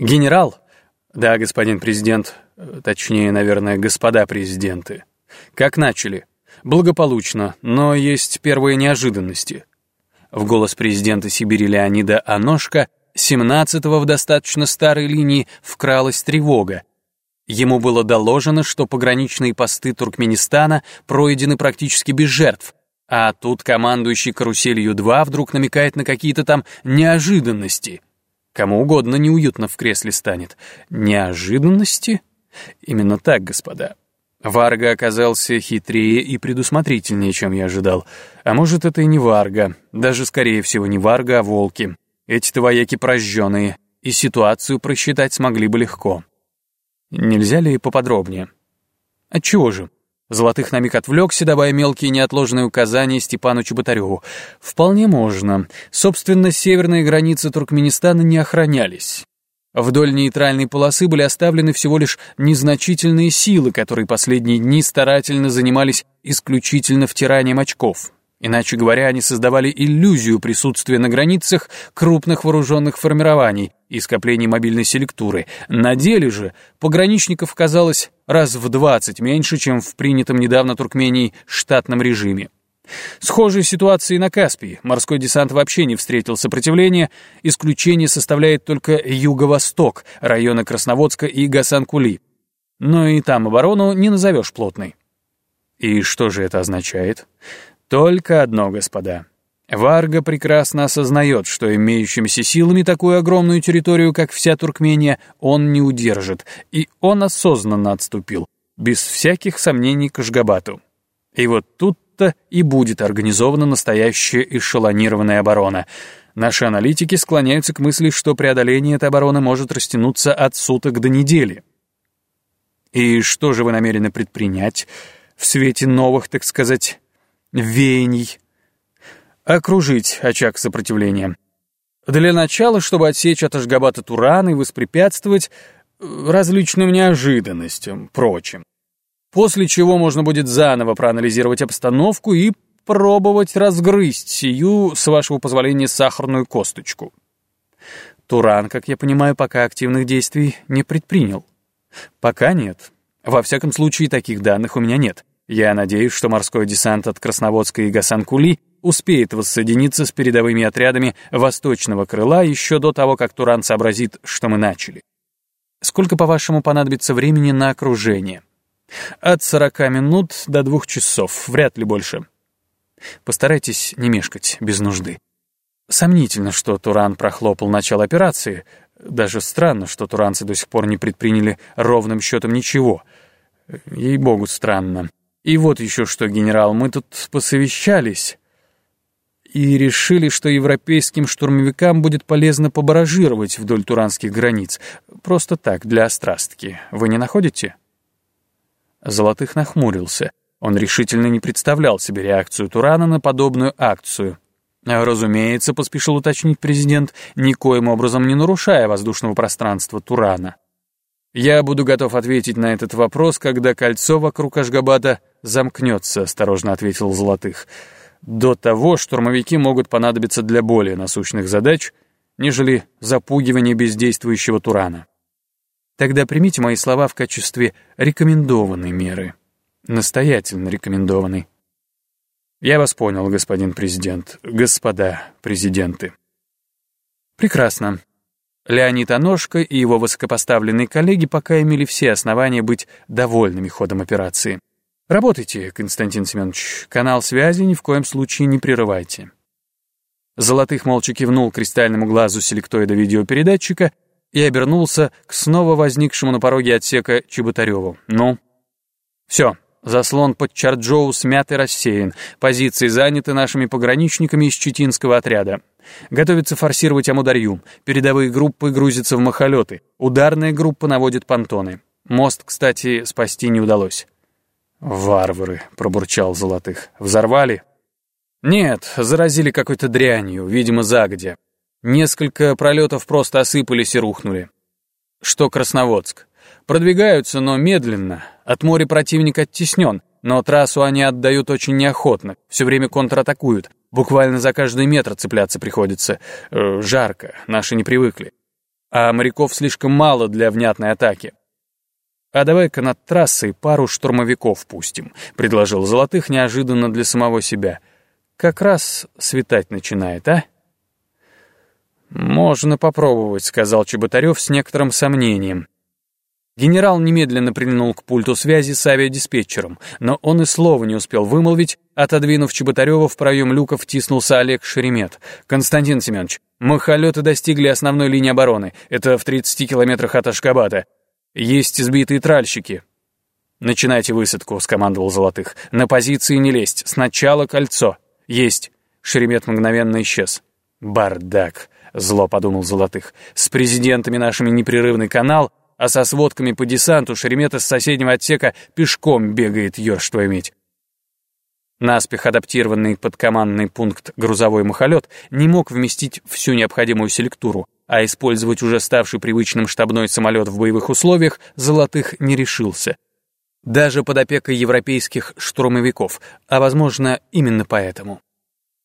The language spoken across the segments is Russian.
Генерал? Да, господин президент, точнее, наверное, господа президенты. Как начали? Благополучно, но есть первые неожиданности. В голос президента Сибири Леонида Аношка 17-го в достаточно старой линии вкралась тревога. Ему было доложено, что пограничные посты Туркменистана пройдены практически без жертв, а тут командующий каруселью-2 вдруг намекает на какие-то там неожиданности. Кому угодно неуютно в кресле станет. Неожиданности? Именно так, господа. Варга оказался хитрее и предусмотрительнее, чем я ожидал. А может, это и не Варга. Даже, скорее всего, не Варга, а волки. Эти-то вояки прожженные. И ситуацию просчитать смогли бы легко. Нельзя ли поподробнее? Отчего же? Золотых на миг отвлекся, давая мелкие неотложные указания Степану Чеботареву. «Вполне можно. Собственно, северные границы Туркменистана не охранялись. Вдоль нейтральной полосы были оставлены всего лишь незначительные силы, которые последние дни старательно занимались исключительно втиранием очков. Иначе говоря, они создавали иллюзию присутствия на границах крупных вооруженных формирований и скоплений мобильной селектуры. На деле же пограничников казалось раз в 20 меньше, чем в принятом недавно Туркмении штатном режиме. Схожие ситуации на Каспии. Морской десант вообще не встретил сопротивления. Исключение составляет только юго-восток, районы Красноводска и Гасанкули. Но и там оборону не назовешь плотной. И что же это означает? Только одно, господа. Варга прекрасно осознает, что имеющимися силами такую огромную территорию, как вся Туркмения, он не удержит, и он осознанно отступил, без всяких сомнений к Ашгабату. И вот тут-то и будет организована настоящая эшелонированная оборона. Наши аналитики склоняются к мысли, что преодоление этой обороны может растянуться от суток до недели. И что же вы намерены предпринять в свете новых, так сказать, веяний. Окружить очаг сопротивления. Для начала, чтобы отсечь от Ашгабата Туран и воспрепятствовать э, различным неожиданностям, прочим. После чего можно будет заново проанализировать обстановку и пробовать разгрызть сию, с вашего позволения, сахарную косточку. Туран, как я понимаю, пока активных действий не предпринял. Пока нет. Во всяком случае, таких данных у меня нет. Я надеюсь, что морской десант от Красноводска и Гасанкули успеет воссоединиться с передовыми отрядами восточного крыла еще до того, как Туран сообразит, что мы начали. Сколько, по-вашему, понадобится времени на окружение? От 40 минут до двух часов, вряд ли больше. Постарайтесь не мешкать без нужды. Сомнительно, что Туран прохлопал начало операции. Даже странно, что туранцы до сих пор не предприняли ровным счетом ничего. Ей-богу, странно. И вот еще что, генерал, мы тут посовещались и решили, что европейским штурмовикам будет полезно побаражировать вдоль туранских границ. Просто так, для острастки. Вы не находите? Золотых нахмурился. Он решительно не представлял себе реакцию Турана на подобную акцию. Разумеется, поспешил уточнить президент, никоим образом не нарушая воздушного пространства Турана. «Я буду готов ответить на этот вопрос, когда кольцо вокруг Ашгабада замкнется», — осторожно ответил Золотых. «До того штурмовики могут понадобиться для более насущных задач, нежели запугивание бездействующего Турана. Тогда примите мои слова в качестве рекомендованной меры. Настоятельно рекомендованной». «Я вас понял, господин президент, господа президенты». «Прекрасно. Леонид Аношко и его высокопоставленные коллеги пока имели все основания быть довольными ходом операции. Работайте, Константин Семенович, канал связи ни в коем случае не прерывайте. Золотых молча кивнул кристальному глазу селектоида видеопередатчика и обернулся к снова возникшему на пороге отсека Чеботареву. «Ну?» «Все, заслон под Чарджоу смят и рассеян, позиции заняты нашими пограничниками из Читинского отряда. Готовится форсировать Амударью. Передовые группы грузятся в махолеты. Ударная группа наводит понтоны. Мост, кстати, спасти не удалось. «Варвары», — пробурчал Золотых. «Взорвали?» «Нет, заразили какой-то дрянью, видимо, загодя. Несколько пролетов просто осыпались и рухнули. Что Красноводск? Продвигаются, но медленно. От моря противник оттеснен, но трассу они отдают очень неохотно, все время контратакуют. Буквально за каждый метр цепляться приходится. Э, жарко, наши не привыкли. а моряков слишком мало для внятной атаки. «А давай-ка над трассой пару штурмовиков пустим», — предложил Золотых неожиданно для самого себя. «Как раз светать начинает, а?» «Можно попробовать», — сказал Чеботарев с некоторым сомнением. Генерал немедленно прильнул к пульту связи с авиадиспетчером, но он и слова не успел вымолвить, отодвинув Чеботарева в проем люка втиснулся Олег Шеремет. «Константин Семенович, махолеты достигли основной линии обороны, это в 30 километрах от Ашкабада. Есть сбитые тральщики». «Начинайте высадку», — скомандовал Золотых. «На позиции не лезть, сначала кольцо». «Есть». Шеремет мгновенно исчез. «Бардак», — зло подумал Золотых. «С президентами нашими непрерывный канал, а со сводками по десанту Шеремета с соседнего отсека пешком бегает, ешь твою медь. Наспех адаптированный под командный пункт грузовой махолет не мог вместить всю необходимую селектуру, а использовать уже ставший привычным штабной самолет в боевых условиях Золотых не решился. Даже под опекой европейских штурмовиков, а, возможно, именно поэтому.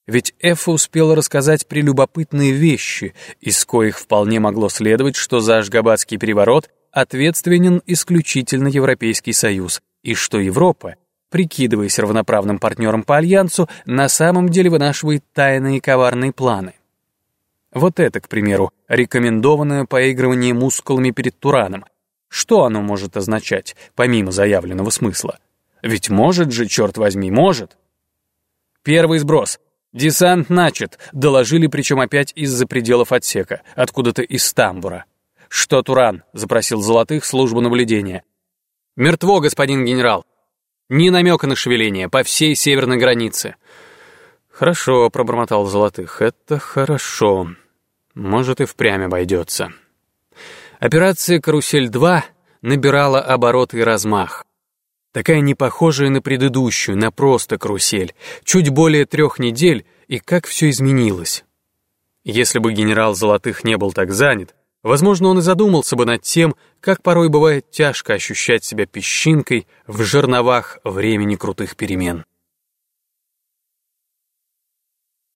Ведь Эфа успела рассказать прелюбопытные вещи, из коих вполне могло следовать, что за Ашгабадский переворот ответственен исключительно Европейский Союз, и что Европа, прикидываясь равноправным партнером по Альянсу, на самом деле вынашивает тайные коварные планы. Вот это, к примеру, рекомендованное поигрывание мускулами перед Тураном. Что оно может означать, помимо заявленного смысла? Ведь может же, черт возьми, может. Первый сброс. Десант начат, доложили, причем опять из-за пределов отсека, откуда-то из тамбура. «Что, Туран?» — запросил Золотых службу наблюдения. «Мертво, господин генерал. Ни намека на шевеление по всей северной границе». «Хорошо», — пробормотал Золотых, — «это хорошо. Может, и впрямь обойдется». Операция «Карусель-2» набирала обороты и размах. Такая не похожая на предыдущую, на просто карусель. Чуть более трех недель, и как все изменилось. Если бы генерал Золотых не был так занят, Возможно, он и задумался бы над тем, как порой бывает тяжко ощущать себя песчинкой в жерновах времени крутых перемен.